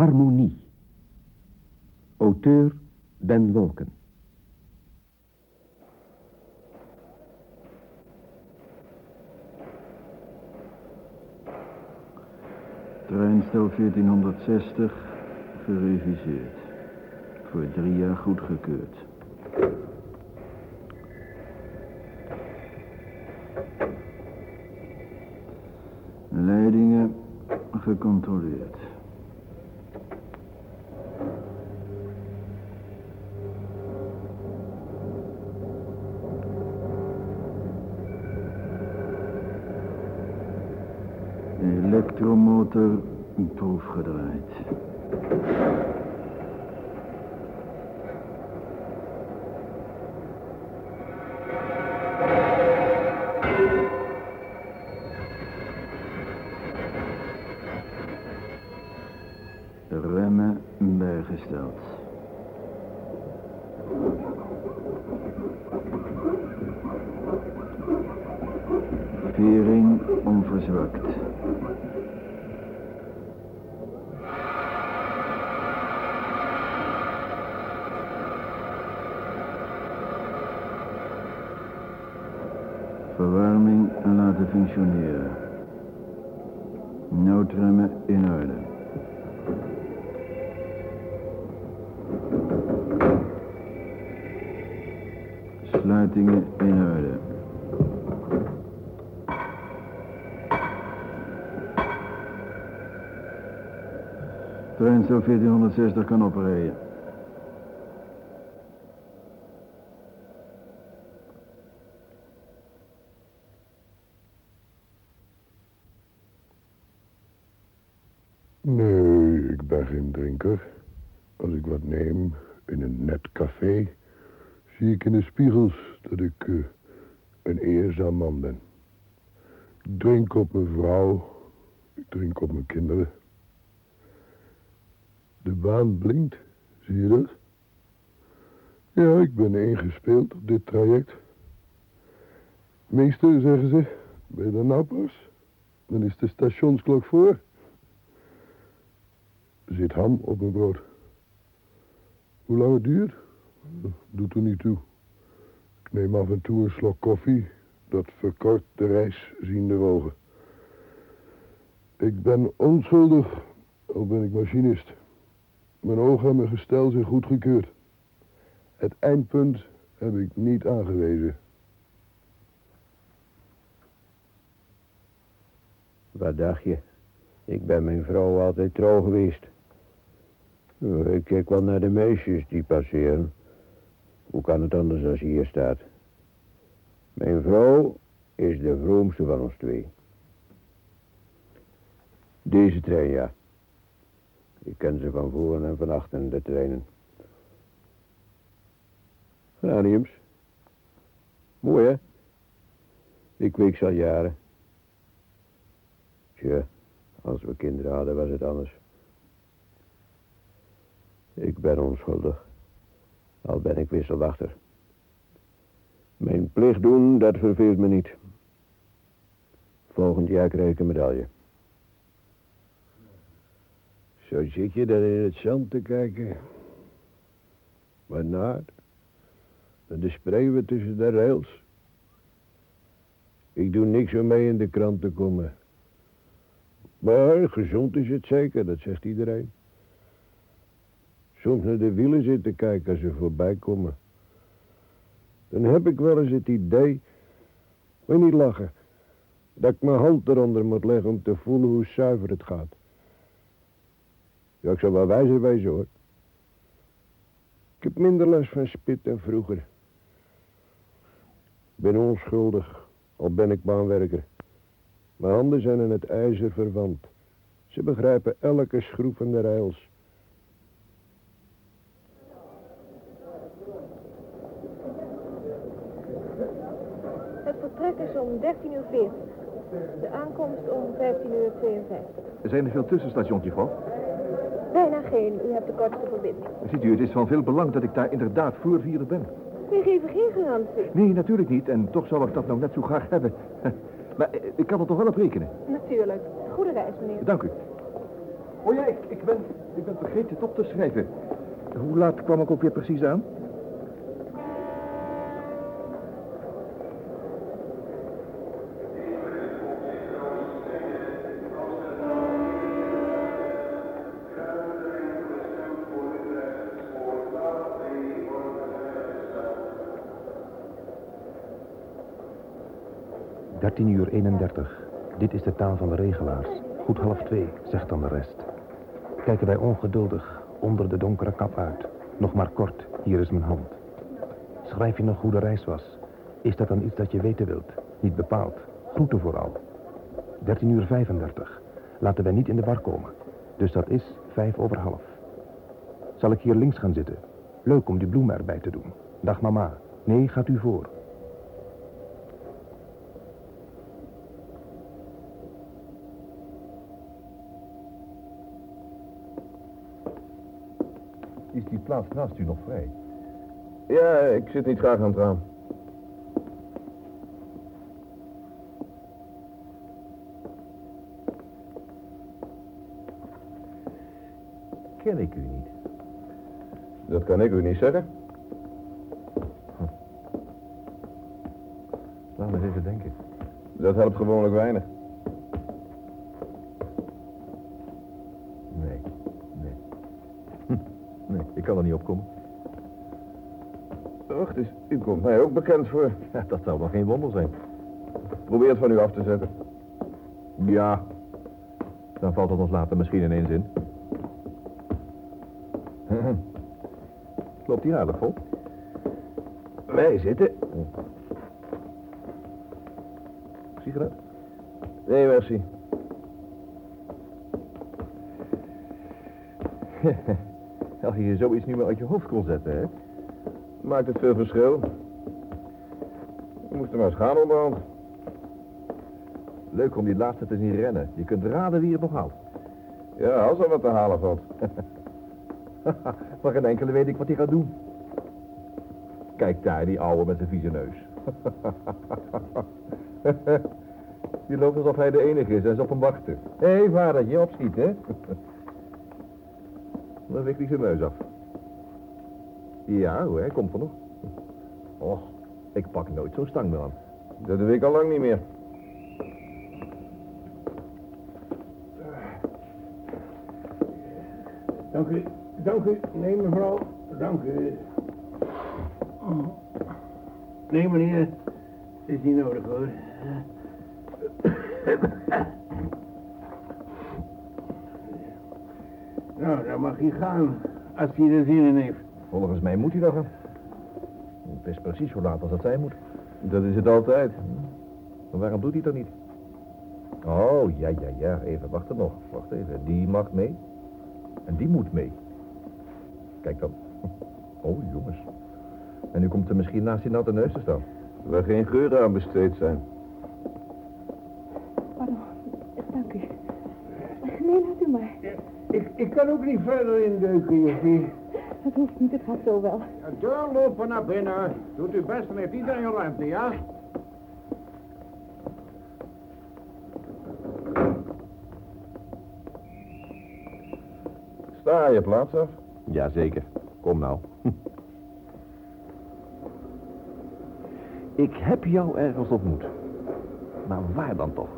Harmonie. Auteur Ben Wolken. Treinstel 1460, gereviseerd. Voor drie jaar goedgekeurd. Leidingen gecontroleerd. выхода. Treinstel 1460 kan oprijden. Nee, ik ben geen drinker. Als ik wat neem in een net café, zie ik in de spiegels dat ik eh, een eerzaam man ben. Ik drink op mijn vrouw, ik drink op mijn kinderen. De baan blinkt, zie je dat? Ja, ik ben ingespeeld op dit traject. Meester, zeggen ze, er nou pas? Dan is de stationsklok voor. Zit ham op mijn brood. Hoe lang het duurt? Doet er niet toe. Ik neem af en toe een slok koffie. Dat verkort de reis, zien de ogen. Ik ben onschuldig, al ben ik machinist. Mijn ogen en mijn gestel zijn goedgekeurd. Het eindpunt heb ik niet aangewezen. Wat dacht je? Ik ben mijn vrouw altijd trouw geweest. Ik kijk wel naar de meisjes die passeren. Hoe kan het anders als hier staat? Mijn vrouw is de vroomste van ons twee. Deze trein, ja. Ik ken ze van voren en van achteren, de treinen. Graniums. Mooi, hè? Ik week ze al jaren. Tja, als we kinderen hadden, was het anders. Ik ben onschuldig. Al ben ik wisselwachter. Mijn plicht doen, dat verveelt me niet. Volgend jaar krijg ik een medaille. Zo zit je daar in het zand te kijken. Wat naar. En de spreeuwen tussen de rails. Ik doe niks om mee in de krant te komen. Maar gezond is het zeker, dat zegt iedereen. Soms naar de wielen zitten kijken als ze voorbij komen. Dan heb ik wel eens het idee, wil niet lachen, dat ik mijn hand eronder moet leggen om te voelen hoe zuiver het gaat. Ja, ik zou wel wijzer wezen hoor. Ik heb minder last van spit dan vroeger. Ik ben onschuldig, al ben ik baanwerker. Mijn handen zijn aan het ijzer verwant. Ze begrijpen elke schroef van de rails. Het vertrek is om 13.40 uur. 40. De aankomst om 15 uur 52. Zijn er veel tussenstations, juffrouw? Bijna geen. U hebt de kortste verbinding. Ziet u, het is van veel belang dat ik daar inderdaad voor vieren ben. We geven geen garantie. Nee, natuurlijk niet. En toch zou ik dat nou net zo graag hebben. Maar eh, ik kan er toch wel op rekenen. Natuurlijk. Goede reis, meneer. Dank u. Oh ja, ik, ik, ben, ik ben vergeten het op te schrijven. Hoe laat kwam ik ook weer precies aan? Dertien uur 31. Dit is de taal van de regelaars. Goed half twee, zegt dan de rest. Kijken wij ongeduldig onder de donkere kap uit. Nog maar kort, hier is mijn hand. Schrijf je nog hoe de reis was? Is dat dan iets dat je weten wilt? Niet bepaald. Groeten vooral. 13 uur 35. Laten wij niet in de war komen. Dus dat is vijf over half. Zal ik hier links gaan zitten? Leuk om die bloemen erbij te doen. Dag mama. Nee, gaat u voor. Is die plaats naast u nog vrij? Ja, ik zit niet graag aan het raam. Ken ik u niet. Dat kan ik u niet zeggen. Laat me eens even denken. Dat helpt gewoonlijk weinig. Nee, nee. Hm, Nee, ik kan er niet op komen. Och, dus u komt mij ook bekend voor. Ja, dat zou wel geen wonder zijn. Probeer het van u af te zetten. Ja. Dan valt het ons later misschien in. Loopt hier aardig vol? Wij zitten. Sigaret? Nee, merci. Als je zoiets niet meer uit je hoofd kon zetten, hè? Maakt het veel verschil? Je moest er maar eens gaan onderhand. Leuk om die laatste te zien rennen. Je kunt raden wie het nog haalt. Ja, als er wat te halen valt. maar geen enkele weet ik wat hij gaat doen. Kijk daar, die ouwe met zijn vieze neus. die loopt alsof hij de enige is en ze op hem wachten. Hé, vadertje, opschiet, hè? Dan wikt hij zijn neus af. Ja, hoor, hij komt er nog. Och, ik pak nooit zo'n stang. Dat doe ik al lang niet meer. Dank u. Dank u. Nee, mevrouw. Dank u. Nee, meneer. Is niet nodig, hoor. Nou, dan mag hij gaan. Als hij er zin in heeft. Volgens mij moet hij nog gaan. Het is precies zo laat als het zijn moet. Dat is het altijd. Maar waarom doet hij dat niet? Oh, ja, ja, ja. Even, wacht er nog. Wacht even. Die mag mee. En die moet mee. Kijk dan. Oh, jongens. En nu komt er misschien naast die natte neus te staan. Waar geen geuren aan besteed zijn. Pardon. Dank u. Nee, laat u maar. Ik, ik kan ook niet verder indeuken, juffie. Het hoeft niet, het gaat zo wel. Doorlopen naar binnen. Doet uw best en heeft iedereen ruimte, ja? Sta je plaats af? Jazeker. Kom nou. Ik heb jou ergens ontmoet. Maar waar dan toch?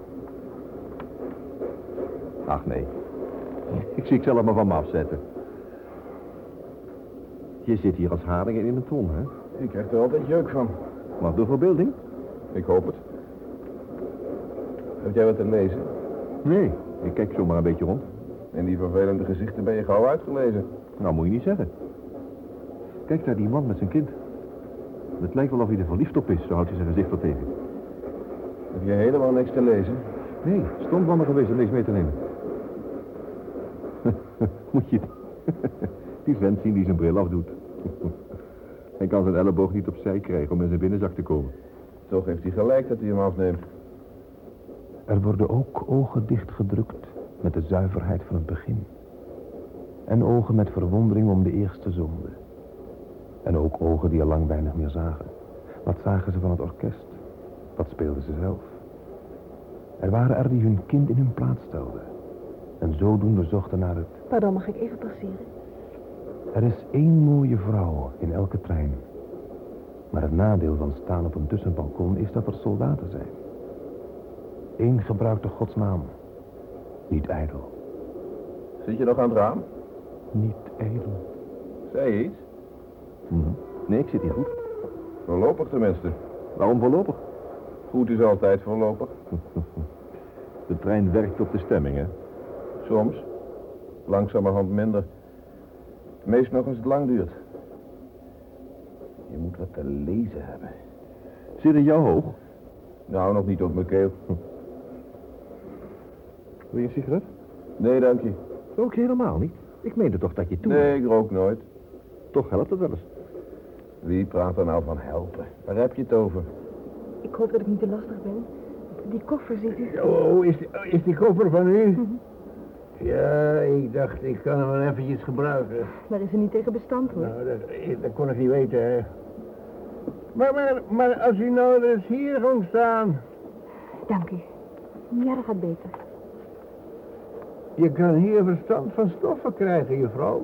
Ach nee. Ik zie ik zelf maar van me afzetten. Je zit hier als haringen in een ton, hè? Ik krijg er altijd jeuk van. Wat door verbeelding? Ik hoop het. Heb jij wat te lezen? Nee. Ik kijk zomaar een beetje rond. In die vervelende gezichten ben je gauw uitgelezen. Nou, moet je niet zeggen. Kijk daar die man met zijn kind. Het lijkt wel of hij er verliefd op is, zo houdt hij zijn gezicht wel tegen. Heb je helemaal niks te lezen? Nee, stond maar geweest om niks mee te nemen. Moet je... die vent zien die zijn bril afdoet. hij kan zijn elleboog niet opzij krijgen om in zijn binnenzak te komen. Toch heeft hij gelijk dat hij hem afneemt. Er worden ook ogen dichtgedrukt met de zuiverheid van het begin. En ogen met verwondering om de eerste zonde. En ook ogen die al lang weinig meer zagen. Wat zagen ze van het orkest? Wat speelden ze zelf? Er waren er die hun kind in hun plaats stelden. En zodoende zochten naar het... Pardon, mag ik even passeren? Er is één mooie vrouw in elke trein. Maar het nadeel van staan op een tussenbalkon is dat er soldaten zijn. Eén gebruikte godsnaam. Niet ijdel. Zit je nog aan het raam? Niet ijdel. Zei je iets? Mhm. Nee, ik zit hier goed. Voorlopig tenminste. Waarom voorlopig? Goed is altijd voorlopig. De trein werkt op de stemming, hè? Soms. Langzamerhand minder. Meest nog als het lang duurt. Je moet wat te lezen hebben. Zit in jouw hoog? Nou, nog niet op mijn keel. Wil je een sigaret? Nee, dank je. Ook helemaal niet. Ik meende toch dat je toen... Nee, ik rook nooit. Toch helpt het wel eens. Wie praat er nou van helpen? Waar heb je het over? Ik hoop dat ik niet te lastig ben. Die koffer, ziet u? Oh, is, is die koffer van u? Ja, ik dacht, ik kan hem wel eventjes gebruiken. Daar is er niet tegen bestand, hoor. Nou, dat, dat kon ik niet weten, hè. Maar, maar, maar als u nou dus hier ging staan... Dank u. Ja, dat gaat beter. Je kan hier verstand van stoffen krijgen, juffrouw.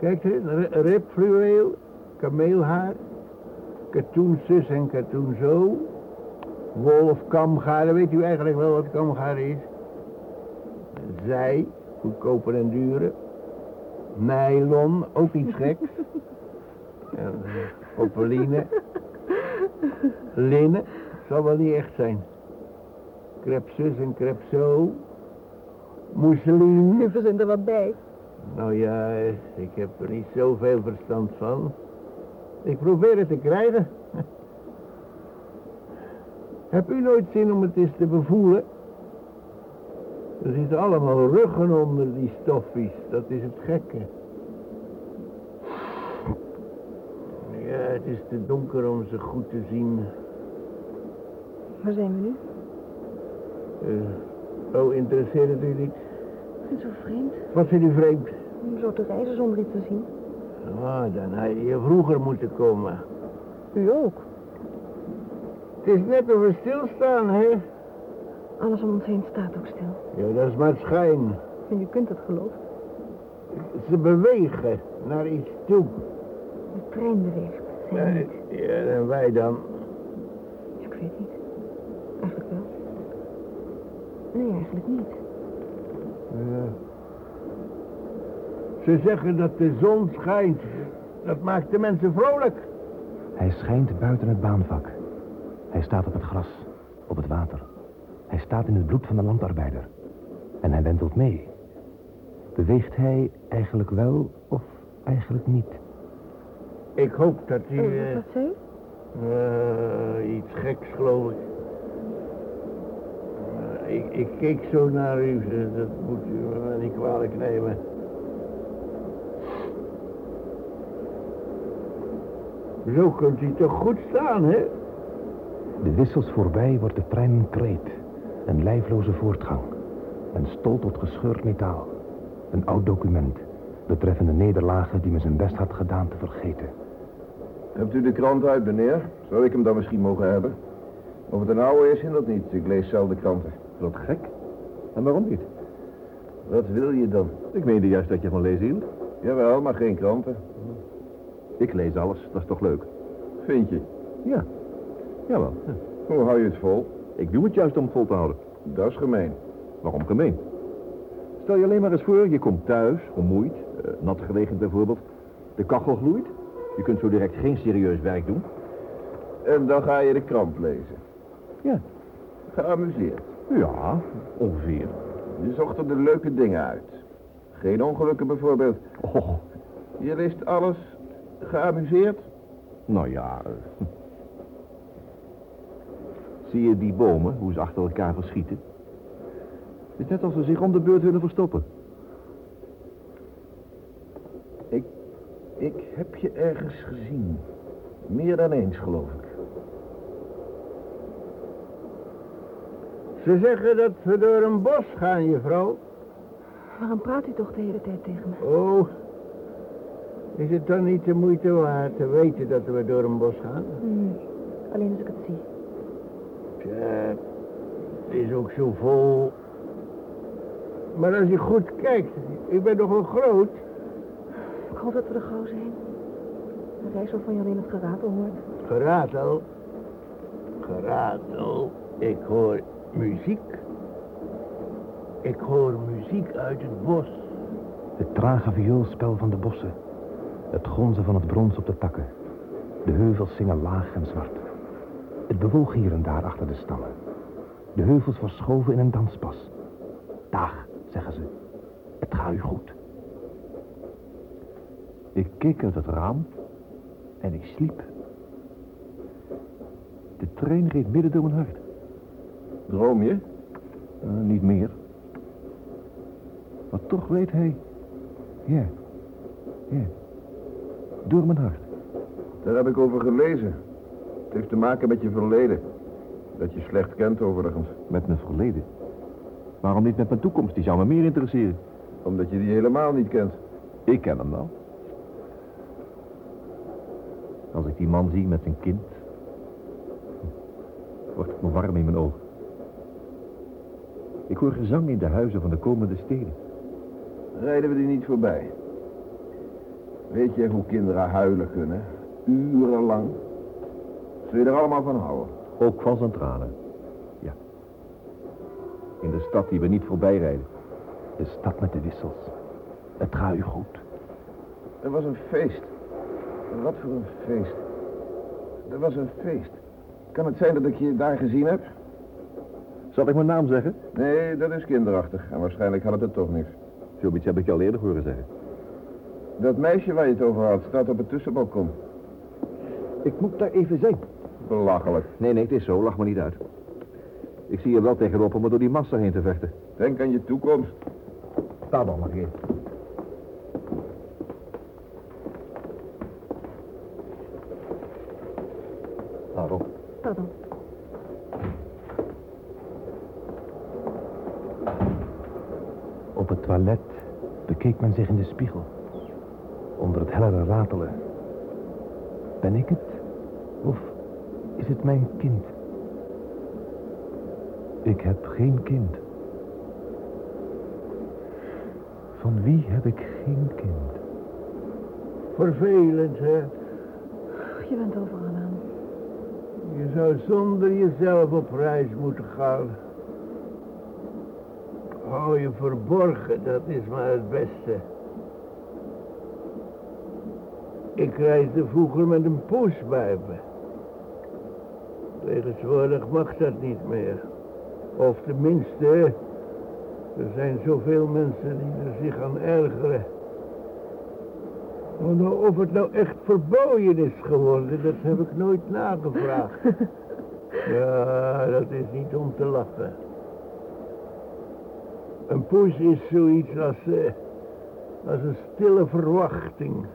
Kijk eens, ri- ribfluweel, kameelhaar, katoenzus en katoenzo, wol of kamgaar, weet u eigenlijk wel wat kamgaar is? Zij, goedkoper en duurder. Nylon, ook iets geks. En, Popeline. Linnen, zal wel niet echt zijn. Crepsus en crepso. Mousseline. U verzint er wat bij. Nou ja, ik heb er niet zoveel verstand van. Ik probeer het te krijgen. Heb u nooit zin om het eens te bevoelen? Er zitten allemaal ruggen onder die stoffies. Dat is het gekke. Ja, het is te donker om ze goed te zien. Waar zijn we nu? Eh, oh, interesseert het u niet? Ik vind het zo vreemd. Wat vindt u vreemd? Om zo te reizen zonder iets te zien. Ah, dan had je vroeger moeten komen. U ook. Het is net of we stilstaan, hè? Alles om ons heen staat ook stil. Ja, dat is maar schijn. En u kunt het geloven. Ze bewegen naar iets toe. De trein beweegt. Ja, niet. ja, en wij dan? Ik weet niet. Eigenlijk wel. Nee, eigenlijk niet. Ja. Ze zeggen dat de zon schijnt. Dat maakt de mensen vrolijk. Hij schijnt buiten het baanvak. Hij staat op het gras, op het water. Hij staat in het bloed van de landarbeider. En hij wentelt mee. Beweegt hij eigenlijk wel of eigenlijk niet? Ik hoop dat u... Eh, eh, wat zei u? eh, iets geks, geloof ik. Eh, ik. Ik keek zo naar u. Dat moet u me niet kwalijk nemen. Zo kunt u toch goed staan, hè? De wissels voorbij wordt de trein een kreet. Een lijfloze voortgang. Een stol tot gescheurd metaal. Een oud document. Betreffende nederlagen die men zijn best had gedaan te vergeten. Hebt u de krant uit, meneer? Zou ik hem dan misschien mogen hebben? Of het een oude is, hindert niet. Ik lees zelden kranten. Wat gek. En waarom niet? Wat wil je dan? Ik meende juist dat je van lezen hield. Jawel, maar geen kranten. Ik lees alles, dat is toch leuk? Vind je? Ja. Jawel. Ja. Hoe hou je het vol? Ik doe het juist om het vol te houden. Dat is gemeen. Waarom gemeen? Stel je alleen maar eens voor, je komt thuis, vermoeid, eh, nat geregend bijvoorbeeld. De kachel gloeit. Je kunt zo direct geen serieus werk doen. En dan ga je de krant lezen. Ja. Geamuseerd. Ja, ongeveer. Je zocht er de leuke dingen uit. Geen ongelukken bijvoorbeeld. Oh, Je leest alles geamuseerd. nou ja. Zie je die bomen, hoe ze achter elkaar verschieten? Het is net als ze zich om de beurt willen verstoppen. Ik, ik heb je ergens gezien. Meer dan eens, geloof ik. Ze zeggen dat we door een bos gaan, juffrouw. Waarom praat u toch de hele tijd tegen me? Oh, is het dan niet de moeite waard te weten dat we door een bos gaan? Nee, alleen als ik het zie. Tja, het is ook zo vol. Maar als je goed kijkt, ik ben nogal groot. Ik hoop dat we er gauw zijn. Dat hij zo van je alleen het geratel hoort. Geratel. Geratel. Ik hoor muziek. Ik hoor muziek uit het bos. Het trage vioolspel van de bossen. Het gonzen van het brons op de takken. De heuvels zingen laag en zwart. Het bewoog hier en daar achter de stammen. De heuvels verschoven in een danspas. Dag, zeggen ze. Het gaat u goed. Ik keek uit het raam en ik sliep. De trein reed midden door mijn hart. Droom je? Eh, niet meer. Maar toch weet hij... Ja, ja. Door mijn hart. Daar heb ik over gelezen. Het heeft te maken met je verleden. Dat je slecht kent overigens. Met mijn verleden. Waarom niet met mijn toekomst? Die zou me meer interesseren. Omdat je die helemaal niet kent. Ik ken hem wel. Als ik die man zie met zijn kind... wordt het me warm in mijn ogen. Ik hoor gezang in de huizen van de komende steden. Rijden we die niet voorbij? Weet je hoe kinderen huilen kunnen? Urenlang. Zul je er allemaal van houden? Ook van zijn tranen. Ja. In de stad die we niet voorbij rijden. De stad met de wissels. Het gaat u goed. Er was een feest. Wat voor een feest. Er was een feest. Kan het zijn dat ik je daar gezien heb? Zal ik mijn naam zeggen? Nee, dat is kinderachtig. En waarschijnlijk had het het toch niet. Zoiets heb ik je al eerder horen zeggen. Dat meisje waar je het over had, staat op het tussenbalkon. Ik moet daar even zijn. Belachelijk. Nee, nee, het is zo. Lach me niet uit. Ik zie je wel tegenop om me door die massa heen te vechten. Denk aan je toekomst. Sta dan maar hier. Pardon. Op het toilet bekeek men zich in de spiegel. Onder het hellere ratelen. Ben ik het? Of is het mijn kind? Ik heb geen kind. Van wie heb ik geen kind? Vervelend, hè? Je bent overal aan. Je zou zonder jezelf op reis moeten gaan. Hou je verborgen, dat is maar het beste. Ik reisde vroeger met een poes bij me. Tegenwoordig mag dat niet meer. Of tenminste, er zijn zoveel mensen die er zich aan ergeren. Nou, of het nou echt verboden is geworden, dat heb ik nooit nagevraagd. Ja, dat is niet om te lachen. Een poes is zoiets als, eh, als een stille verwachting.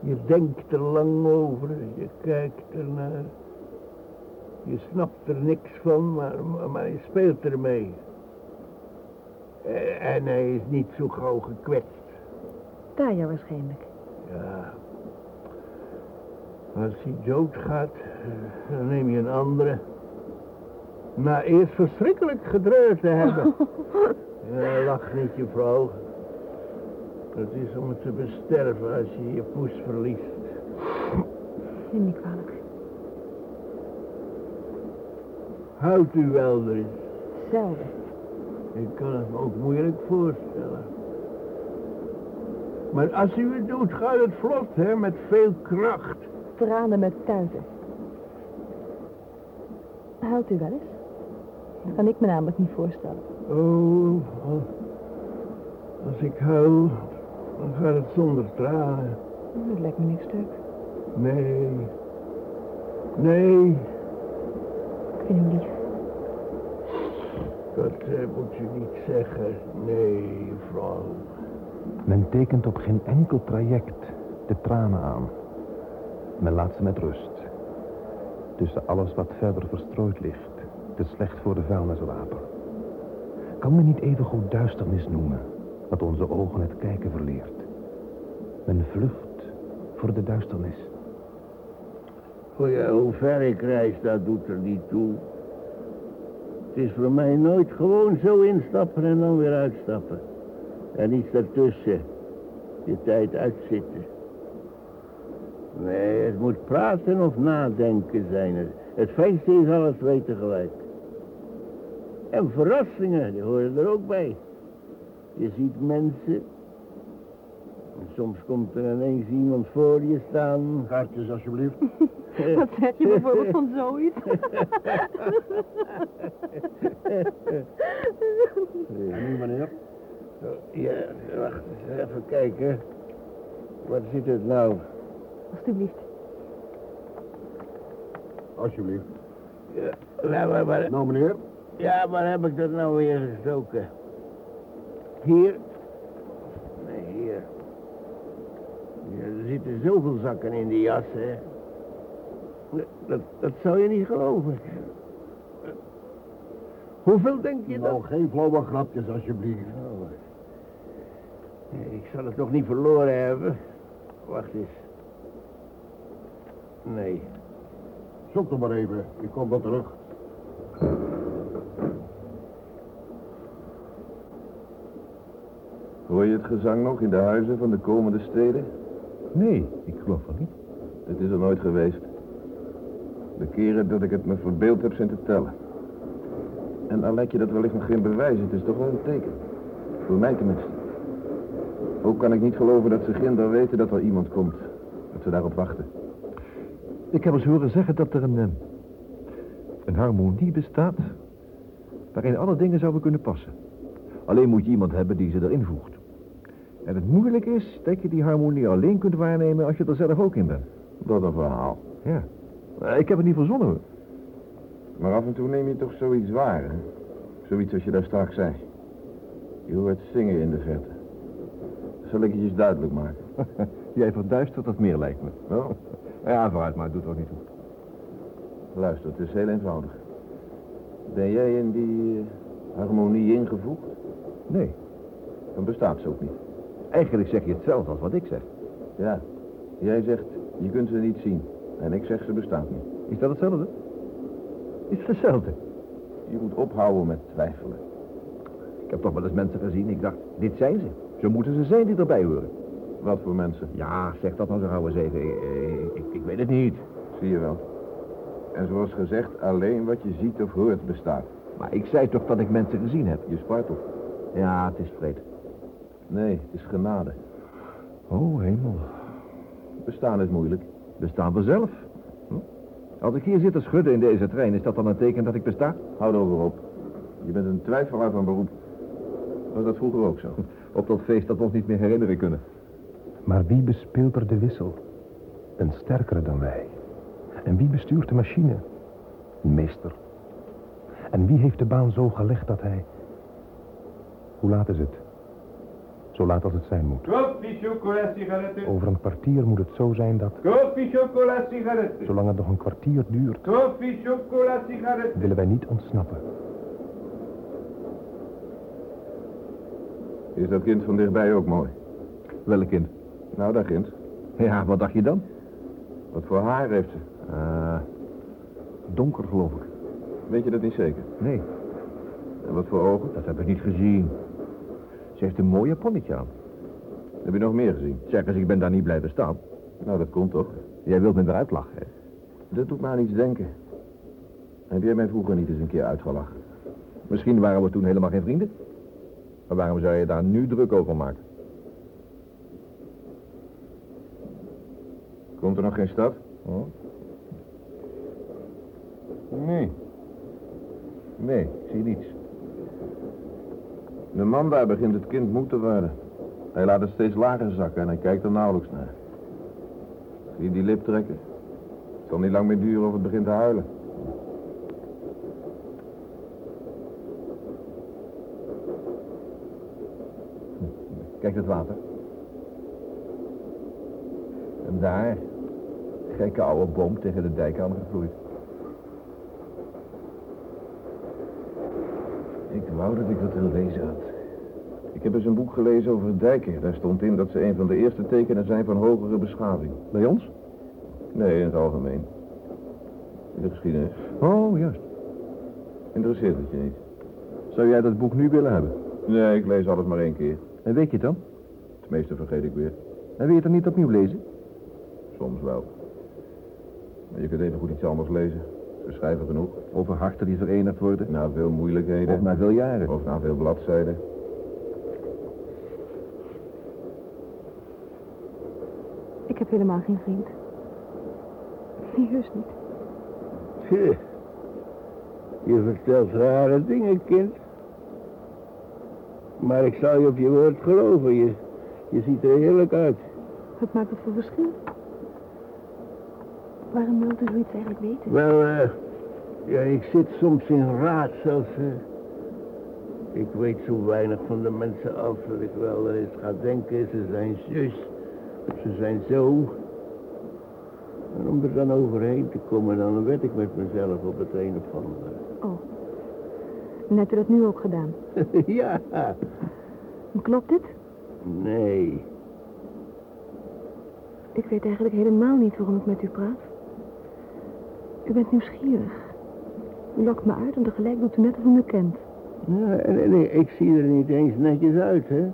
Je denkt er lang over, je kijkt ernaar. Je snapt er niks van, maar, maar je speelt ermee. Eh, En hij is niet zo gauw gekwetst. Taya waarschijnlijk. Ja. Als hij doodgaat, dan neem je een andere. Na eerst verschrikkelijk gedreurd te hebben. Ja, lach niet, je vrouw. Het is om het te besterven als je je poes verliest. Neem niet kwalijk. Houdt u wel erin. Zelden. Ik kan het me ook moeilijk voorstellen. Maar als u het doet, gaat het vlot, hè, met veel kracht. Tranen met tuiten. Huilt u wel eens? Dat kan ik me namelijk niet voorstellen. Oh, als ik huil, dan gaat het zonder tranen. Dat lijkt me niks stuk. Nee. Nee, Ik vind lief. dat eh, moet u niet zeggen. Nee, vrouw. Men tekent op geen enkel traject de tranen aan. Men laat ze met rust. Tussen alles wat verder verstrooid ligt, te slecht voor de vuilniswapen. Kan men niet even goed duisternis noemen, wat onze ogen het kijken verleert? Men vlucht voor de duisternis. Oh ja, hoe ver ik reis, dat doet er niet toe. Het is voor mij nooit gewoon zo instappen en dan weer uitstappen. En iets daartussen. Je tijd uitzitten. Nee, het moet praten of nadenken zijn. Het, feestje is alles twee tegelijk. En verrassingen, die horen er ook bij. Je ziet mensen. En soms komt er ineens iemand voor je staan. Kaartjes, alsjeblieft. Wat zeg je bijvoorbeeld van zoiets? En nu, meneer? Ja, wacht eens, even kijken. Wat zit het nou? Alsjeblieft. Alsjeblieft. Ja, maar, maar, maar- Nou, meneer? ja, waar heb ik dat nou weer gestoken? Hier? Nee, hier. Ja, er zitten zoveel zakken in die jas, hè. Dat, dat, dat zou je niet geloven. Hoeveel denk je dat? Nou, geen flauwe grapjes, alsjeblieft. Oh. Nee, Ik zal het toch niet verloren hebben? Wacht eens. Nee. Zoek toch maar even. Ik kom wel terug. Hoor je het gezang nog in de huizen van de komende steden? Nee, ik geloof van niet. Het is er nooit geweest. De keren dat ik het me verbeeld heb zijn te tellen. En al lijkt je dat wellicht nog geen bewijs, het is toch wel een teken. Voor mij tenminste. Ook kan ik niet geloven dat ze ginder weten dat er iemand komt. Dat ze daarop wachten. Ik heb eens horen zeggen dat er een, eh, een harmonie bestaat waarin alle dingen zouden kunnen passen. Alleen moet je iemand hebben die ze erin voegt. En het moeilijk is dat je die harmonie alleen kunt waarnemen als je er zelf ook in bent. Wat een verhaal. Ja. Eh, Ik heb het niet verzonnen hoor. Maar af en toe neem je toch zoiets waar, hè? Zoiets als je daar straks zei. Je hoort zingen in de verte. Zal ik het je eens duidelijk maken? Jij verduistert het meer lijkt me. Wel, Ja, vooruit, maar het doet ook niet toe. luister, het is heel eenvoudig. Ben jij in die harmonie ingevoegd? Nee, Dan bestaat ze ook niet. Eigenlijk zeg je hetzelfde als wat ik zeg. Ja, jij zegt, je kunt ze niet zien. En ik zeg, ze bestaat niet. Is dat hetzelfde? Is het hetzelfde? Je moet ophouden met twijfelen. Ik heb toch wel eens mensen gezien. Ik dacht, dit zijn ze. Zo moeten ze zijn die erbij horen. Wat voor mensen, Ja, zeg dat nou zo gauw eens even. Ik, ik, ik, ik weet het niet. zie je wel. En zoals gezegd, alleen wat je ziet of hoort bestaat. Maar ik zei toch dat ik mensen gezien heb. Je spartelt. Ja, het is vreed. Nee, het is genade. Oh, hemel. Bestaan is moeilijk. Bestaan we zelf? Hm? Als ik hier zit te schudden in deze trein, is dat dan een teken dat ik besta? Houd over op. Je bent een twijfelaar van beroep. Was dat vroeger ook zo? Op dat feest dat we ons niet meer herinneren kunnen. Maar wie bespeelt er de wissel? Een sterkere dan wij. En wie bestuurt de machine? Een meester. En wie heeft de baan zo gelegd dat hij... Hoe laat is het? Zo laat als het zijn moet. Koffie, chocola, sigaretten. Over een kwartier moet het zo zijn dat... Koffie, chocola, sigaretten. Zolang het nog een kwartier duurt, Koffie, chocola, sigaretten. willen wij niet ontsnappen. Is dat kind van dichtbij ook mooi? Welk kind? Nou, dat kind. Ja, wat dacht je dan? Wat voor haar heeft ze? Ah, donker geloof ik. Weet je dat niet zeker? Nee, En wat voor ogen? dat heb ik niet gezien. Ze heeft een mooi japonnetje aan. Heb je nog meer gezien? Zeg eens, ik ben daar niet blijven staan. Nou, dat komt toch. Jij wilt me eruit lachen, hè? Dat doet me aan iets denken. Heb jij mij vroeger niet eens een keer uitgelachen? Misschien waren we toen helemaal geen vrienden. Maar waarom zou je daar nu druk over maken? Komt er nog geen stad? Oh? Nee. Nee, ik zie niets. De man daar begint het kind moe te worden. Hij laat het steeds lager zakken en hij kijkt er nauwelijks naar. Zie die lip trekken? Het zal niet lang meer duren of het begint te huilen. Kijk het water. En daar, gekke oude boom tegen de dijk aangevloeid. Ik wou dat ik dat gelezen had. Ik heb eens een boek gelezen over dijken. Daar stond in dat ze een van de eerste tekenen zijn van hogere beschaving. Bij ons? Nee, in het algemeen. In de geschiedenis. Oh, juist. Interesseert het je niet? Zou jij dat boek nu willen hebben? Nee, ik lees alles maar één keer. En weet je het dan? Het meeste vergeet ik weer. En wil je het dan niet opnieuw lezen? Soms wel. Maar je kunt even goed iets anders lezen. Schrijven genoeg. Over harten die verenigd worden? Na veel moeilijkheden. Of na veel jaren? Of na veel bladzijden. Ik heb helemaal geen vriend. Nee, heus niet. Tje, Je vertelt rare dingen, kind. Maar ik zal je op je woord geloven. Je, je ziet er heerlijk uit. Wat maakt het voor verschil? Waarom wilt u zoiets eigenlijk weten? Wel, eh, ja, ik zit soms in raadsels. eh. ik weet zo weinig van de mensen af dat ik wel eens ga denken, ze zijn zus, ze zijn zo. En om er dan overheen te komen, dan werd ik met mezelf op het een of andere. Oh. En hebt u dat nu ook gedaan? ja, Klopt dit? nee. Ik weet eigenlijk helemaal niet waarom ik met u praat. U bent nieuwsgierig. U lokt me uit en tegelijk doet u net of u me kent. Ja, en, en ik zie er niet eens netjes uit, hè.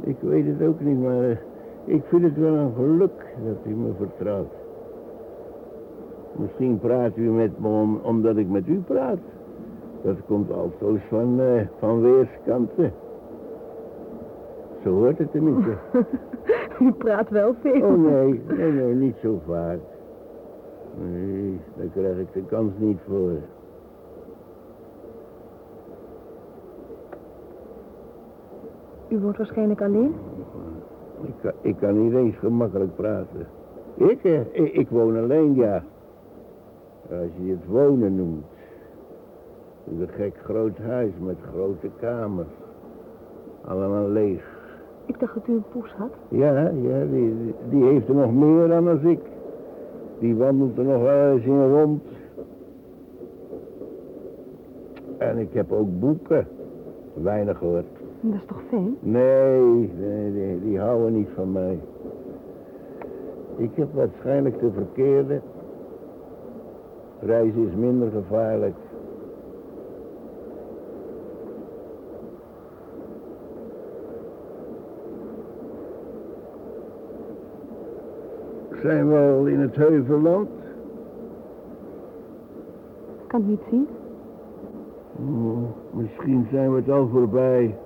Ik weet het ook niet, maar eh, ik vind het wel een geluk dat u me vertrouwt. Misschien praat u met me om, omdat ik met u praat. Dat komt altoos van, eh, van weerskanten. Zo hoort het tenminste. U praat wel veel. Oh nee, nee, nee, niet zo vaak. Nee, daar krijg ik de kans niet voor. U wordt waarschijnlijk alleen? Ik kan, ik kan niet eens gemakkelijk praten. Ik, eh, ik, ik woon alleen, ja. Als je het wonen noemt. Een gek groot huis met grote kamers. Allemaal leeg. Ik dacht dat u een poes had. Ja, ja, die, die- die heeft er nog meer dan als ik. Die wandelt er nog wel eens in rond. En ik heb ook boeken. Weinig hoor. Dat is toch fijn? Nee, nee, nee, die houden niet van mij. Ik heb waarschijnlijk de verkeerde. Reizen is minder gevaarlijk. Zijn we al in het heuvelland? Ik kan het niet zien. Hmm, misschien zijn we het al voorbij.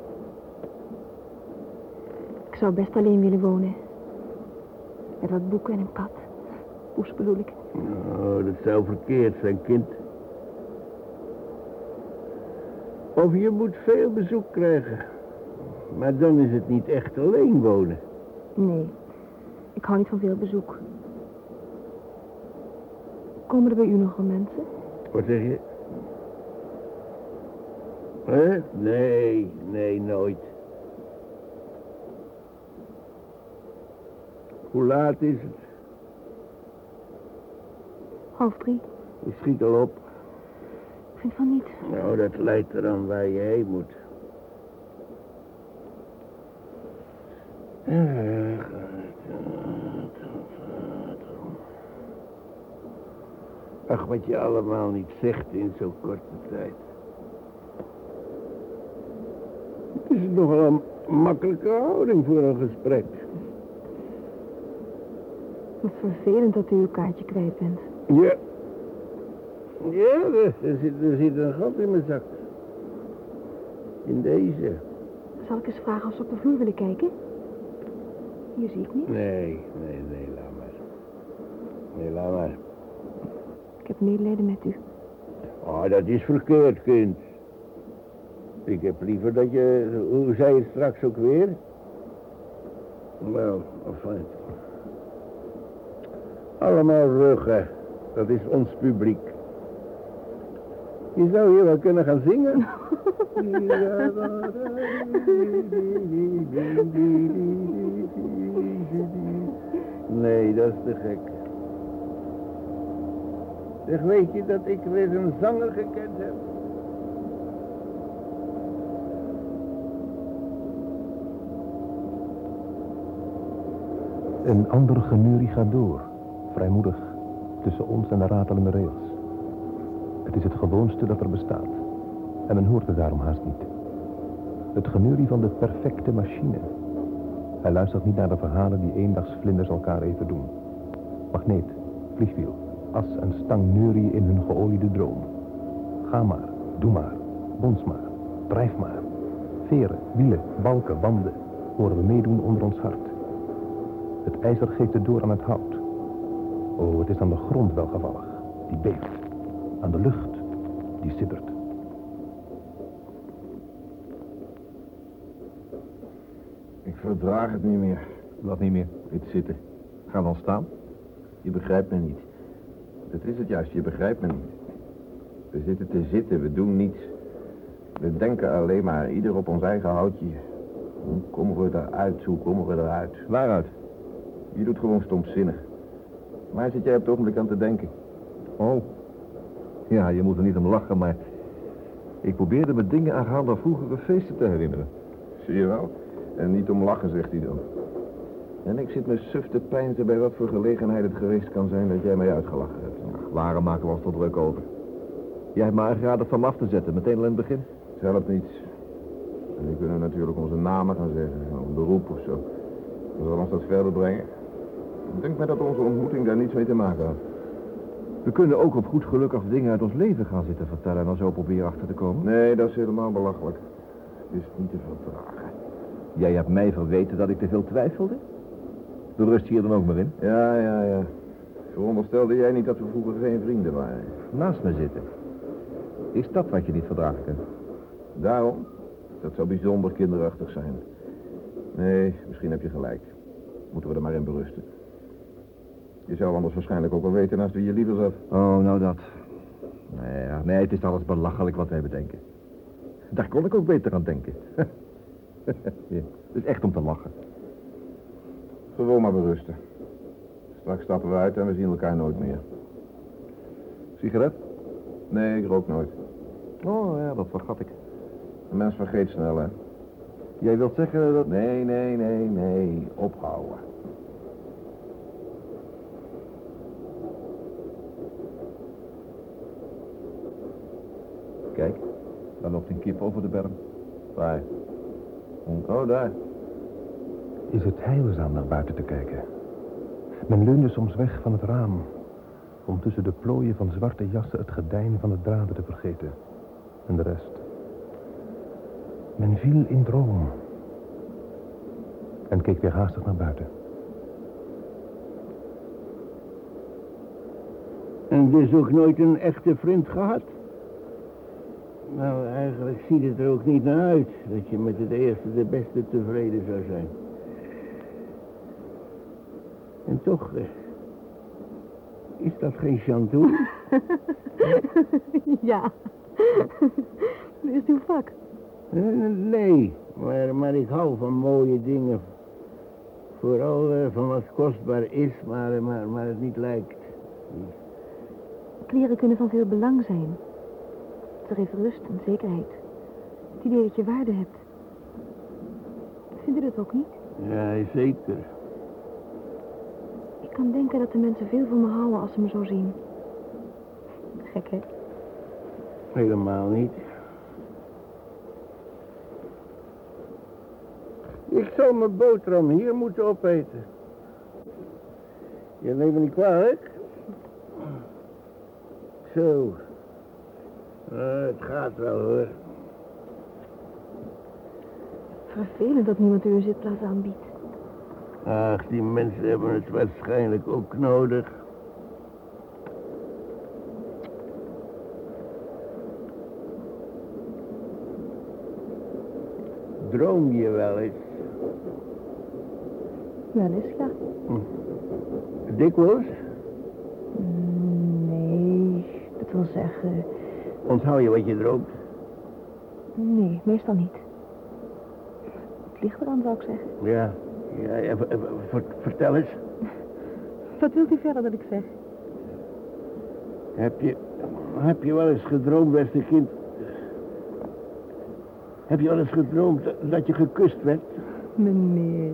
Ik zou best alleen willen wonen. Met wat boeken en een kat. Poes bedoel ik. Oh, dat zou verkeerd zijn, kind. Of je moet veel bezoek krijgen. Maar dan is het niet echt alleen wonen. Nee, ik hou niet van veel bezoek. Komen er bij u nog wel mensen? Wat zeg je? Hè? Nee, nee, nooit. Hoe laat is het? Half drie. Je schiet al op. Ik vind van niet. Nou, dat leidt eraan waar je heen moet. Ach, wat je allemaal niet zegt in zo'n korte tijd. Het is nogal een makkelijke houding voor een gesprek. Wat vervelend dat u uw kaartje kwijt bent. Ja. Ja, er, zit, er zit een gat in mijn zak. In deze. Zal ik eens vragen of ze op de vloer willen kijken? Hier zie ik niet. Nee, nee, nee, laat maar. Nee, laat maar. Ik heb medelijden met u. Oh, dat is verkeerd, kind. Ik heb liever dat je... Hoe zei je straks ook weer? Wel, enfin. Allemaal ruggen. Dat is ons publiek. Je zou hier wel kunnen gaan zingen. Nee, dat is te gek. Zeg, weet je dat ik weer een zanger gekend heb? Een ander genurie gaat door, vrijmoedig, tussen ons en de ratelende rails. Het is het gewoonste dat er bestaat. En men hoort het daarom haast niet. Het geneurie van de perfecte machine. Hij luistert niet naar de verhalen die eendagsvlinders elkaar even doen. Magneet, vliegwiel, as en stang neurie in hun geoliede droom. Ga maar, doe maar, bons maar, drijf maar. Veren, wielen, balken, banden horen we meedoen onder ons hart. Het ijzer geeft het door aan het hout. Oh, het is aan de grond welgevallig, die beeft. Aan de lucht, die siddert. Ik verdraag het niet meer. Wat niet meer. Dit zitten. Ga dan staan. Je begrijpt me niet. Dat is het juist, je begrijpt me niet. We zitten te zitten, we doen niets. We denken alleen maar, ieder op ons eigen houtje. Hoe komen we eruit? Hoe komen we eruit? Waaruit? Je doet gewoon stomzinnig. Waar zit jij op het ogenblik aan te denken? Oh. Ja, je moet er niet om lachen, maar... Ik probeerde me dingen aangaande vroegere feesten te herinneren. Zie je wel? En niet om lachen, zegt hij dan. En ik zit me suf te pijnzen bij wat voor gelegenheid het geweest kan zijn dat jij mij uitgelachen hebt. Waarom maken we ons toch druk over? Jij hebt me aangeraden van me af te zetten, meteen al in het begin. Zelf niets. En we kunnen natuurlijk onze namen gaan zeggen, een beroep of zo. Zal ons dat verder brengen? Ik denk mij dat onze ontmoeting daar niets mee te maken had. We kunnen ook op goed geluk of dingen uit ons leven gaan zitten vertellen en dan zo proberen achter te komen. Nee, dat is helemaal belachelijk. Het is niet te verdragen. Jij hebt mij verweten dat ik te veel twijfelde? Berust hier dan ook maar in? Ja, ja, ja. Veronderstelde jij niet dat we vroeger geen vrienden waren? Naast me zitten. Is dat wat je niet verdragen kunt? Daarom? Dat zou bijzonder kinderachtig zijn. Nee, misschien heb je gelijk. Moeten we er maar in berusten. Je zou anders waarschijnlijk ook wel weten als we je liever zat. Oh, nou dat. Nee, ja, nee, het is alles belachelijk wat wij bedenken. Daar kon ik ook beter aan denken. ja, het is echt om te lachen. Gewoon maar berusten. Straks stappen we uit en we zien elkaar nooit meer. Sigaret? Nee, ik rook nooit. Oh ja, dat vergat ik. Een mens vergeet snel, hè? Jij wilt zeggen dat... Nee, nee, nee, nee. Ophouden. Kijk, daar loopt een kip over de berm. Waar? Oh, daar. Is het heilzaam naar buiten te kijken? Men leunde soms weg van het raam... om tussen de plooien van zwarte jassen het gedijn van de draden te vergeten. En de rest. Men viel in droom. En keek weer haastig naar buiten. En dus ook nooit een echte vriend gehad? Nou, eigenlijk ziet het er ook niet naar uit dat je met het eerste de beste tevreden zou zijn. En toch, eh, is dat geen chantoen? ja. Dat is uw vak. Nee, maar, maar ik hou van mooie dingen. Vooral eh, van wat kostbaar is, maar, maar, maar het niet lijkt. Kleren kunnen van veel belang zijn. Ze geven rust en zekerheid. Het idee dat je waarde hebt. Vindt u dat ook niet? Ja, zeker. Ik kan denken dat de mensen veel van me houden als ze me zo zien. Gek, hè? Helemaal niet. Ik zal mijn boterham hier moeten opeten. Je neemt me niet kwalijk? Zo. Eh, het gaat wel hoor. Vervelend dat niemand u een zitplaats aanbiedt. Ach, die mensen hebben het waarschijnlijk ook nodig. Droom je wel eens? Wel eens, ja. Dikwijls? Mm, Nee, dat wil zeggen... Onthoud je wat je droomt? Nee, meestal niet. Het ligt eraan, zou ik zeggen. Ja. Ja, ja ver- ver- ver- vertel eens. Wat wilt u verder dat ik zeg? Heb je, heb je wel eens gedroomd, beste kind? Heb je wel eens gedroomd dat- dat je gekust werd? Meneer.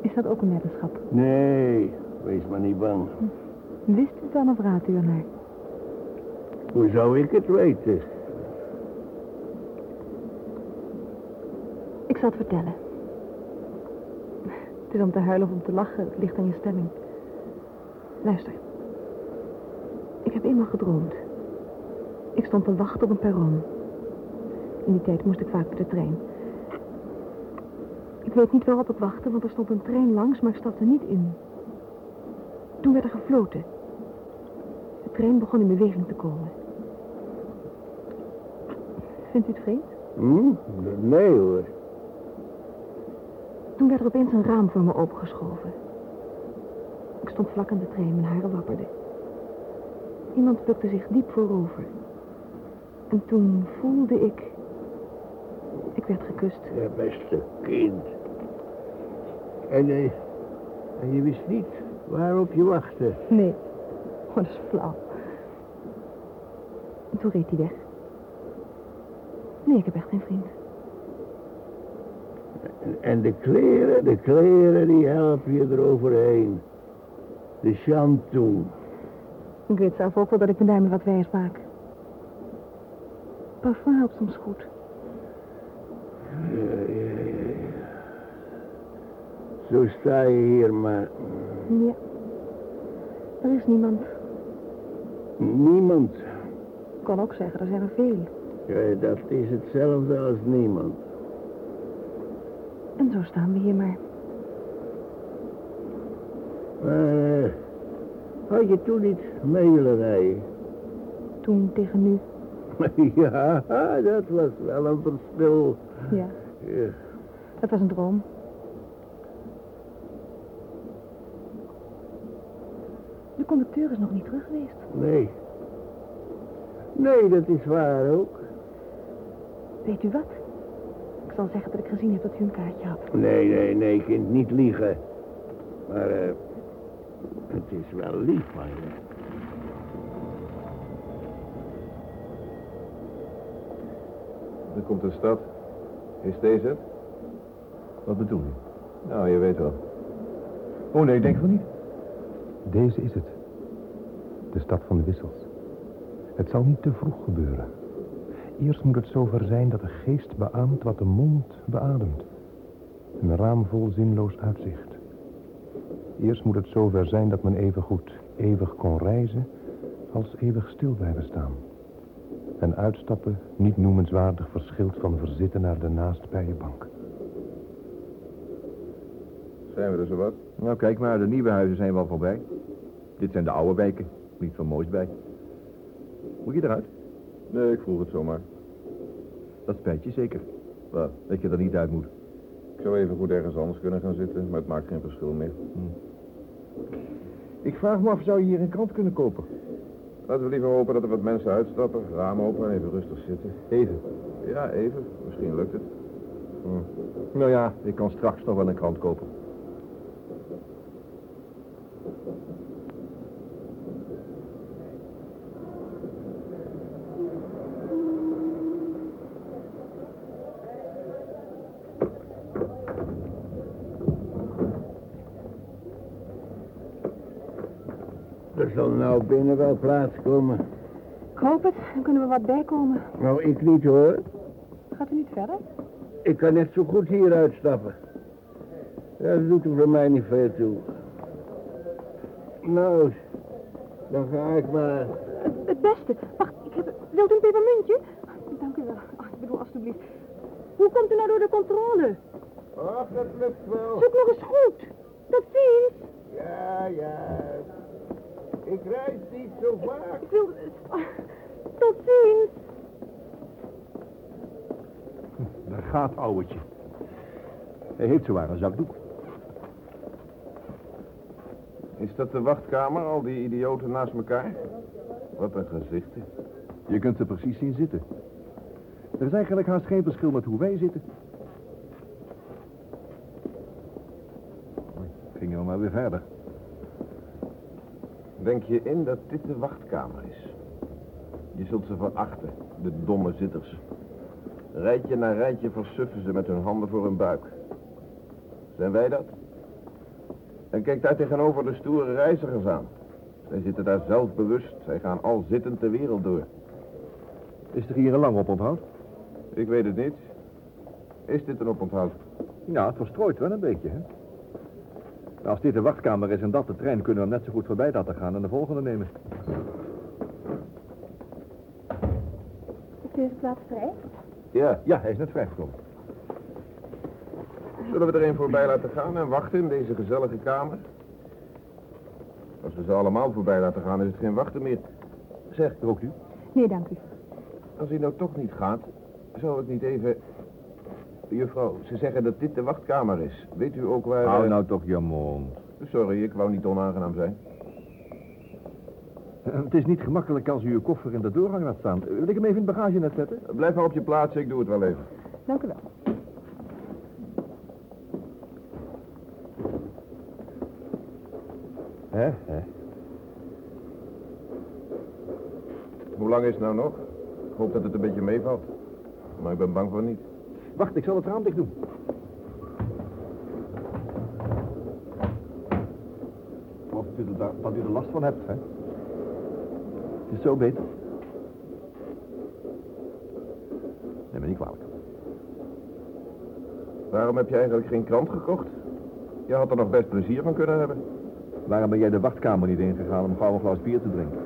Is dat ook een weddenschap? Nee, wees maar niet bang. Wist u dan of raadt u ernaar? Hoe zou ik het weten? Ik zal het vertellen. Het is om te huilen of om te lachen. Het ligt aan je stemming. Luister. Ik heb eenmaal gedroomd. Ik stond te wachten op een perron. In die tijd moest ik vaak met de trein. Ik weet niet waarop ik wachtte, want er stond een trein langs, maar ik stapte niet in. Toen werd er gefloten. De trein begon in beweging te komen. Vindt u het vreemd? Hm? Nee hoor. Toen werd er opeens een raam voor me opengeschoven. Ik stond vlak aan de trein, mijn haren wapperden. Iemand bukte zich diep voorover. En toen voelde ik... Ik werd gekust. Ja, beste kind. En, eh, en je wist niet waarop je wachtte. Nee. Oh, dat is flauw. En toen reed hij weg. Nee, ik heb echt geen vriend. En de kleren, de kleren, die helpen je eroverheen. De shantung. Ik weet zelf ook wel dat ik me daarmee wat wijs maak. Parfum helpt soms goed. Ja, ja, ja. Zo sta je hier, maar Ja. Er is niemand. niemand. Ik kan ook zeggen, er zijn er veel. Ja, dat is hetzelfde als niemand. En zo staan we hier maar. Maar eh, had je toen niet mee willen rijden? Toen tegen nu. ja, dat was wel een verschil. Ja, Ja. dat was een droom. De conducteur is nog niet terug geweest. Nee. Nee, dat is waar ook. Weet u wat? Ik zal zeggen dat ik gezien heb dat u een kaartje had. Nee, nee, nee, kind, niet liegen. Maar eh, het is wel lief van je. Er komt een stad. Is deze het? Wat bedoel je? Nou, je weet wel. Oh nee, ik denk van niet. Deze is het. De stad van de wissels. Het zal niet te vroeg gebeuren. Eerst moet het zover zijn dat de geest beaamt wat de mond beademt. Een raam vol zinloos uitzicht. Eerst moet het zover zijn dat men even goed eeuwig kon reizen als eeuwig stil blijven staan. En uitstappen niet noemenswaardig verschilt van verzitten naar de naastbijenbank. Zijn we er zowat? Nou, kijk maar, de nieuwe huizen zijn wel voorbij. Dit zijn de oude wijken. Niet veel moois bij. Moet je eruit? Nee, ik vroeg het zomaar. Dat spijt je zeker. Wat? Dat je er niet uit moet. Ik zou even goed ergens anders kunnen gaan zitten, maar het maakt geen verschil meer. Ik vraag me af, zou je hier een krant kunnen kopen? Laten we liever hopen dat er wat mensen uitstappen, raam open en even rustig zitten. Even. Ja, even. Misschien lukt het. Nou ja, ik kan straks nog wel een krant kopen. Er zal nou binnen wel plaats komen. Ik hoop het, dan kunnen we wat bijkomen. Nou, ik niet hoor. Gaat u niet verder? Ik kan net zo goed hier uitstappen. Ja, dat doet er voor mij niet veel toe. Nou, dan ga ik maar. Het, het beste. Wacht, ik heb... Wilt u een pepermuntje? Dank u wel. Ach, ik bedoel, alstublieft. Hoe komt u nou door de controle? Ach, dat lukt wel. Zoek nog eens goed. Tot ziens. Ja, ja. Ik reis niet zo vaak. Ik wil... Tot ziens. Daar gaat ouwetje. Hij heeft zowaar een zakdoek. Is dat de wachtkamer, al die idioten naast elkaar? Wat een gezichten. Je kunt ze precies zien zitten. Er is eigenlijk haast geen verschil met hoe wij zitten. Gingen we maar weer verder. Denk je in dat dit de wachtkamer is? Je zult ze verachten, de domme zitters. Rijtje na rijtje versuffen ze met hun handen voor hun buik. Zijn wij dat? En kijk daar tegenover de stoere reizigers aan. Zij zitten daar zelfbewust. Zij gaan al zittend de wereld door. Is er hier een lang oponthoud? Ik weet het niet. Is dit een oponthoud? Ja, het verstrooit wel een beetje, hè? Als dit de wachtkamer is en dat de trein, kunnen we hem net zo goed voorbij laten gaan en de volgende nemen. Is deze plaats vrij? Ja. Ja, hij is net vrijgekomen. Zullen we er een voorbij laten gaan en wachten in deze gezellige kamer? Als we ze allemaal voorbij laten gaan, is het geen wachten meer. Zeg, rookt u? Nee, dank u. Als hij nou toch niet gaat, zou ik niet even... Juffrouw, ze zeggen dat dit de wachtkamer is. Weet u ook waar... Hou eh, nou toch je mond. Sorry, ik wou niet onaangenaam zijn. Eh, Het is niet gemakkelijk als u uw koffer in de doorgang laat staan. Eh, Wil ik hem even in het bagagenet zetten? Blijf maar op je plaats, ik doe het wel even. Dank u wel. Hè? Hè? Hoe lang is het nou nog? Ik hoop dat het een beetje meevalt. Maar ik ben bang voor niet. Wacht, ik zal het raam dicht doen. Er, daar- dat u er last van hebt, hè? Het is zo beter. Neem me niet kwalijk. Waarom heb je eigenlijk geen krant gekocht? Je had er nog best plezier van kunnen hebben. Waarom ben jij de wachtkamer niet ingegaan om gauw een glas bier te drinken?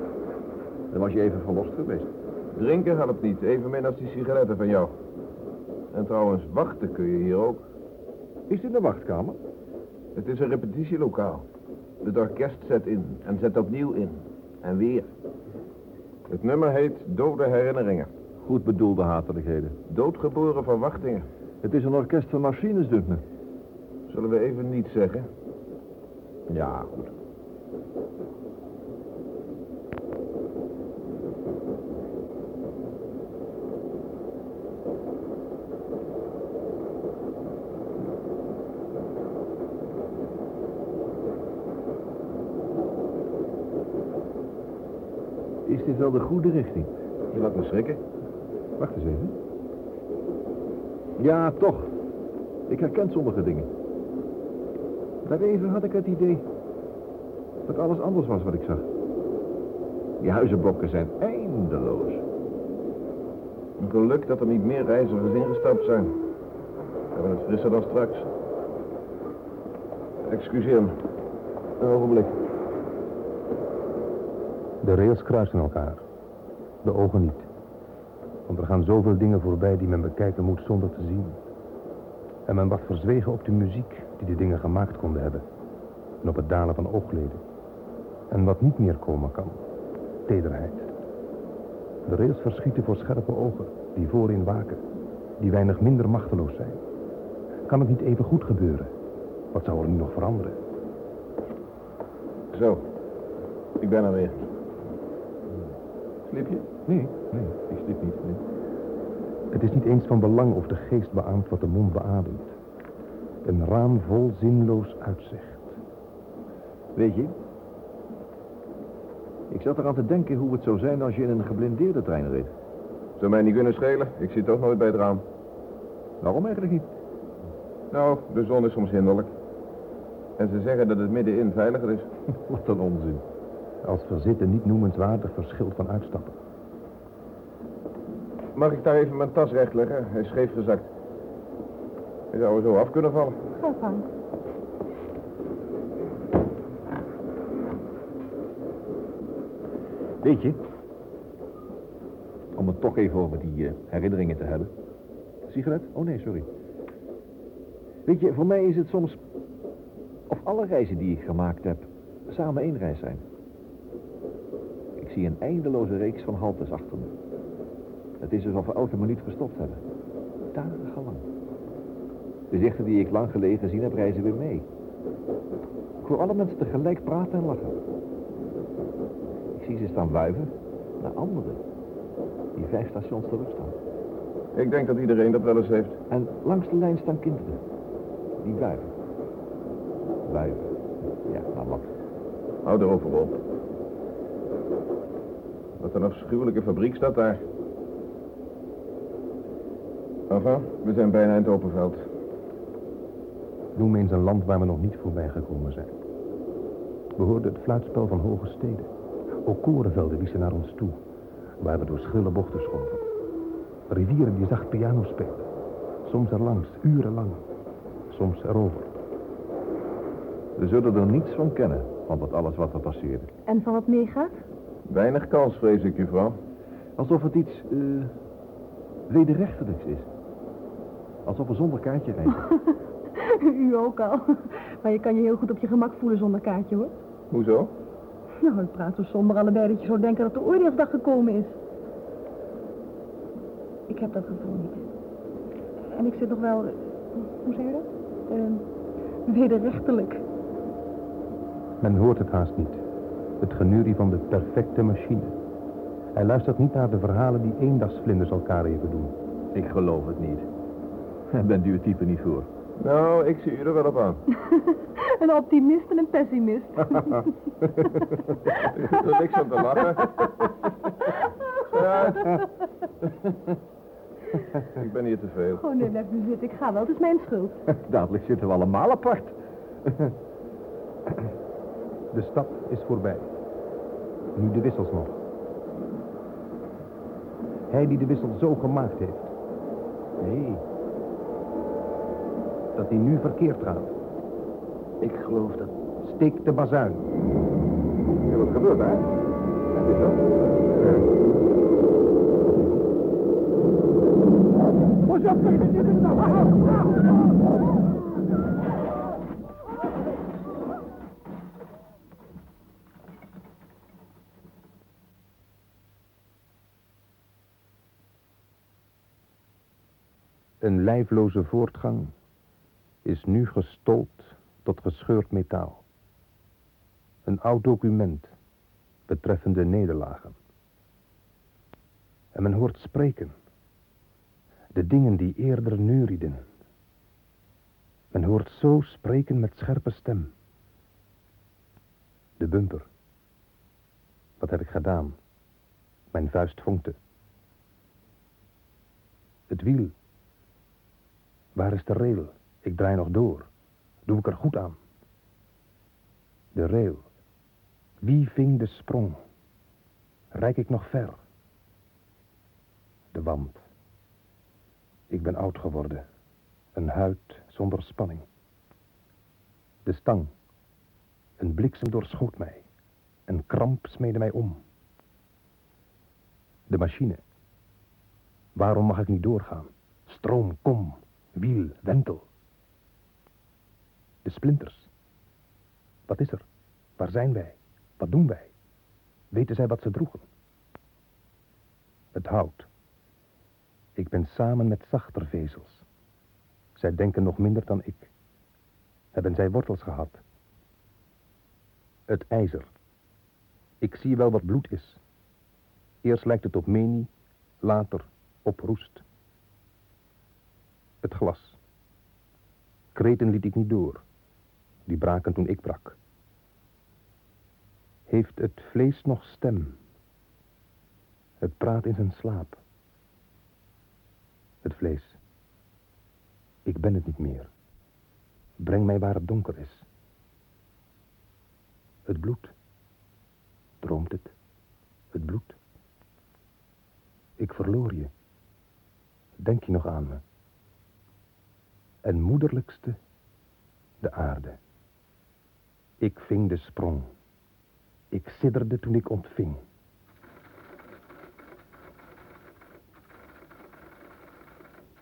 Dan was je even verlost geweest. Drinken helpt niet, evenmin als die sigaretten van jou. En trouwens, wachten kun je hier ook. Is dit een wachtkamer? Het is een repetitielokaal. Het orkest zet in en zet opnieuw in. En weer. Het nummer heet Dode Herinneringen. Goed bedoelde hatelijkheden. Doodgeboren verwachtingen. Het is een orkest van machines, dunkt me. Zullen we even niet zeggen? Ja, goed. Is wel de goede richting? Je laat me schrikken. Wacht eens even. Ja, toch. Ik herken sommige dingen. Daar even had ik het idee dat alles anders was wat ik zag. Die huizenblokken zijn eindeloos. Geluk dat er niet meer reizigers ingestapt zijn. We hebben het frisser dan straks. Excuseer me. Een ogenblik. De rails kruisen elkaar. De ogen niet. Want er gaan zoveel dingen voorbij die men bekijken moet zonder te zien. En men wordt verzwegen op de muziek die de dingen gemaakt konden hebben. En op het dalen van oogleden. En wat niet meer komen kan. Tederheid. De rails verschieten voor scherpe ogen die voorin waken. Die weinig minder machteloos zijn. Kan het niet even goed gebeuren? Wat zou er nu nog veranderen? Zo. Ik ben er weer. Je? Nee, nee, ik sliep niet. Nee. Het is niet eens van belang of de geest beaamt wat de mond beademt. Een raam vol zinloos uitzicht. Weet je, ik zat eraan te denken hoe het zou zijn als je in een geblindeerde trein reed. Zou mij niet kunnen schelen. Ik zit toch nooit bij het raam. Waarom eigenlijk niet? Nou, de zon is soms hinderlijk. En ze zeggen dat het middenin veiliger is. Wat een onzin. Als verzitten niet noemenswaardig verschil van uitstappen. Mag ik daar even mijn tas rechtleggen? Hij is scheef gezakt. Hij zou er zo af kunnen vallen. Ga gang. Weet je, om het toch even over die eh, herinneringen te hebben. Sigaret? Oh nee, sorry. Weet je, voor mij is het soms of alle reizen die ik gemaakt heb samen één reis zijn. Ik zie een eindeloze reeks van haltes achter me. Het is alsof we elke minuut gestopt hebben. Dagenlang. De zichten die ik lang geleden gezien heb, reizen weer mee. Ik hoor alle mensen tegelijk praten en lachen. Ik zie ze staan wuiven naar anderen die vijf stations terug staan. Ik denk dat iedereen dat wel eens heeft. En langs de lijn staan kinderen. Die wuiven. Wuiven. Ja, nou wat. Hou erover op. Wat een afschuwelijke fabriek staat daar. Enfin, we zijn bijna in het open veld. Noem eens een land waar we nog niet voorbij gekomen zijn. We hoorden het fluitspel van hoge steden. Ook korenvelden wiezen naar ons toe, waar we door schrille bochten schoven. Rivieren die zacht piano spelen. Soms erlangs, urenlang. Soms erover. We zullen er niets van kennen, van dat alles wat er passeerde. En van wat meegaat? Weinig kans, vrees ik, juffrouw. Alsof het iets, eh, wederrechtelijks is. Alsof we zonder kaartje rijden. U ook al. Maar je kan je heel goed op je gemak voelen zonder kaartje, hoor. Hoezo? Nou, ik praat zo somber allebei dat je zou denken dat de oordeelsdag gekomen is. Ik heb dat gevoel niet. En ik zit nog wel... Hoe zeg je dat? Uh, wederrechtelijk. Men hoort het haast niet. Het genurie van de perfecte machine. Hij luistert niet naar de verhalen die eendagsvlinders elkaar even doen. Ik geloof het niet. Daar bent u het type niet voor. Nou, ik zie u er wel op aan. een optimist en een pessimist. er is niks aan te lachen. ik ben hier te veel. Oh nee, blijf nu zitten. Ik ga wel. Het is mijn schuld. Dadelijk zitten we allemaal apart. De stad is voorbij. Nu de wissels nog. Hij die de wissel zo gemaakt heeft. Nee. Dat hij nu verkeerd gaat. Ik geloof dat. Steek de bazuin. Ja, wat gebeurt daar? Wat is dat? Een lijfloze voortgang is nu gestold tot gescheurd metaal. Een oud document betreffende nederlagen. En men hoort spreken. De dingen die eerder neurieden. Men hoort zo spreken met scherpe stem. De bumper. Wat heb ik gedaan? Mijn vuist vonkte. Het wiel. Waar is de rail? Ik draai nog door. Doe ik er goed aan? De rail. Wie ving de sprong? Rijk ik nog ver? De wand. Ik ben oud geworden. Een huid zonder spanning. De stang. Een bliksem doorschoot mij. Een kramp smeedde mij om. De machine. Waarom mag ik niet doorgaan? Stroom, kom. Wiel, wentel. De splinters. Wat is er? Waar zijn wij? Wat doen wij? Weten zij wat ze droegen? Het hout. Ik ben samen met zachter vezels. Zij denken nog minder dan ik. Hebben zij wortels gehad? Het ijzer. Ik zie wel wat bloed is. Eerst lijkt het op menie, later op roest. Het glas. Kreten liet ik niet door. Die braken toen ik brak. Heeft het vlees nog stem? Het praat in zijn slaap. Het vlees. Ik ben het niet meer. Breng mij waar het donker is. Het bloed. Droomt het? Het bloed. Ik verloor je. Denk je nog aan me? En moederlijkste, de aarde. Ik ving de sprong. Ik sidderde toen ik ontving.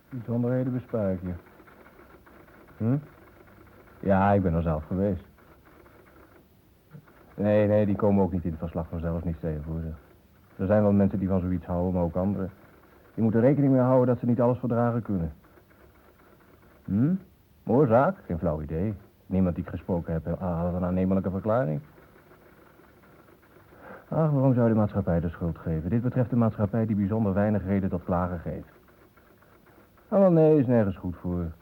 Bijzonderheden bespaar ik je. Hm? Ja, ik ben er zelf geweest. Nee, nee, die komen ook niet in het verslag vanzelf, niet tegen voor zich. Er zijn wel mensen die van zoiets houden, maar ook anderen. Die moeten rekening mee houden dat ze niet alles verdragen kunnen. Hm? Oorzaak? Geen flauw idee. Niemand die ik gesproken heb had een aannemelijke verklaring. Ach, waarom zou de maatschappij de schuld geven? Dit betreft de maatschappij die bijzonder weinig reden tot klagen geeft. Oh, nee, is nergens goed voor.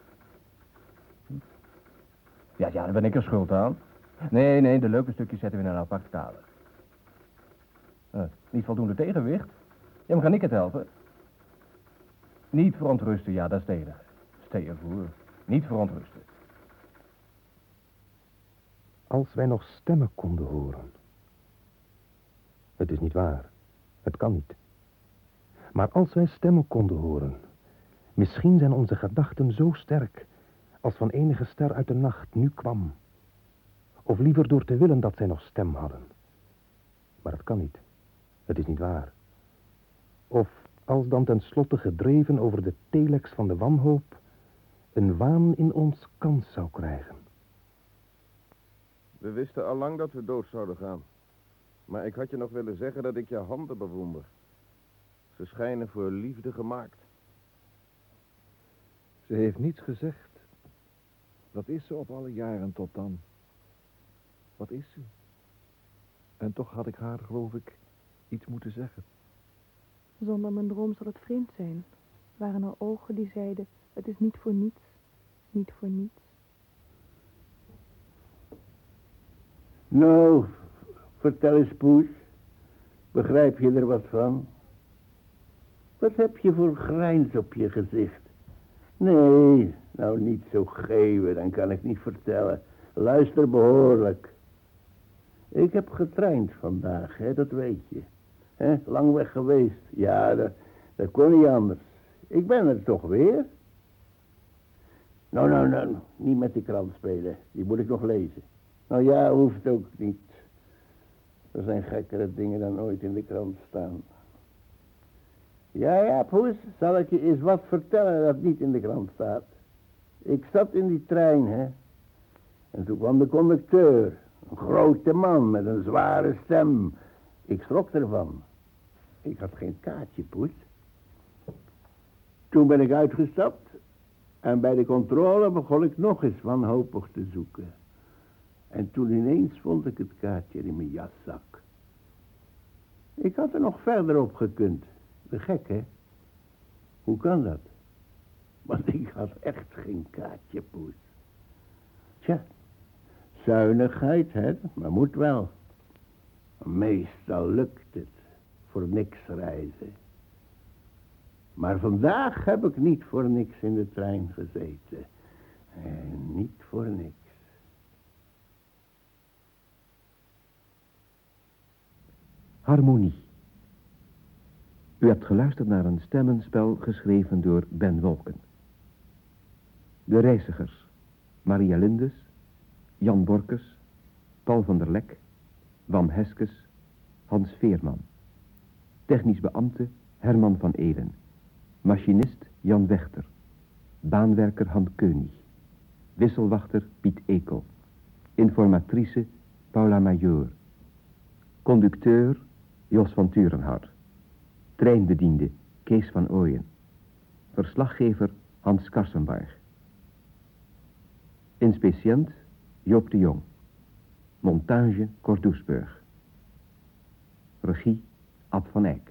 Ja, ja, daar ben ik er schuld aan. Nee, nee, de leuke stukjes zetten we in een apart kader. Uh, niet voldoende tegenwicht? Ja, maar kan ik het helpen? Niet verontrusten, ja, dat is. Stel je voor. Niet verontrusten. Als wij nog stemmen konden horen. Het is niet waar. Het kan niet. Maar als wij stemmen konden horen, misschien zijn onze gedachten zo sterk als van enige ster uit de nacht nu kwam. Of liever door te willen dat zij nog stem hadden. Maar het kan niet. Het is niet waar. Of als dan tenslotte gedreven over de telex van de wanhoop, een waan in ons kans zou krijgen. We wisten al lang dat we dood zouden gaan. Maar ik had je nog willen zeggen dat ik je handen bewonder. Ze schijnen voor liefde gemaakt. Ze heeft niets gezegd. Dat is ze op alle jaren tot dan. Wat is ze? En toch had ik haar, geloof ik, iets moeten zeggen. Zonder mijn droom zal het vreemd zijn. Waren er ogen die zeiden, het is niet voor niets, niet voor niets. Nou, vertel eens, Poes. Begrijp je er wat van? Wat heb je voor grijns op je gezicht? Nee, nou niet zo geven, dan kan ik niet vertellen. Luister behoorlijk. Ik heb getraind vandaag, hè, dat weet je. Hè, lang weg geweest. Ja, dat, dat kon niet anders. Ik ben er toch weer. Nou, nou, nou, niet met die krant spelen. Die moet ik nog lezen. Nou ja, hoeft ook niet. Er zijn gekkere dingen dan ooit in de krant staan. Ja, ja, poes, zal ik je eens wat vertellen dat niet in de krant staat. Ik zat in die trein, hè. En toen kwam de conducteur. Een grote man met een zware stem. Ik schrok ervan. Ik had geen kaartje, poes. Toen ben ik uitgestapt. En bij de controle begon ik nog eens wanhopig te zoeken. En toen ineens vond ik het kaartje in mijn jaszak. Ik had er nog verder op gekund. De gek, hè? Hoe kan dat? Want ik had echt geen kaartje, poes. Tja, zuinigheid, hè? Maar moet wel. Meestal lukt het. Voor niks reizen. Maar vandaag heb ik niet voor niks in de trein gezeten. En niet voor niks. Harmonie. U hebt geluisterd naar een stemmenspel geschreven door Ben Wolken. De reizigers. Maria Lindes, Jan Borkes, Paul van der Lek, Wam Heskes, Hans Veerman. Technisch beambte Herman van Eden. Machinist Jan Wechter. Baanwerker Han Keunig. Wisselwachter Piet Ekel. Informatrice Paula Major. Conducteur Jos van Turenhout. Treinbediende Kees van Ooyen. Verslaggever Hans Karsenbarg. Inspeciënt Joop de Jong. Montage Cor Doesburg. Regie Ab van Eyck.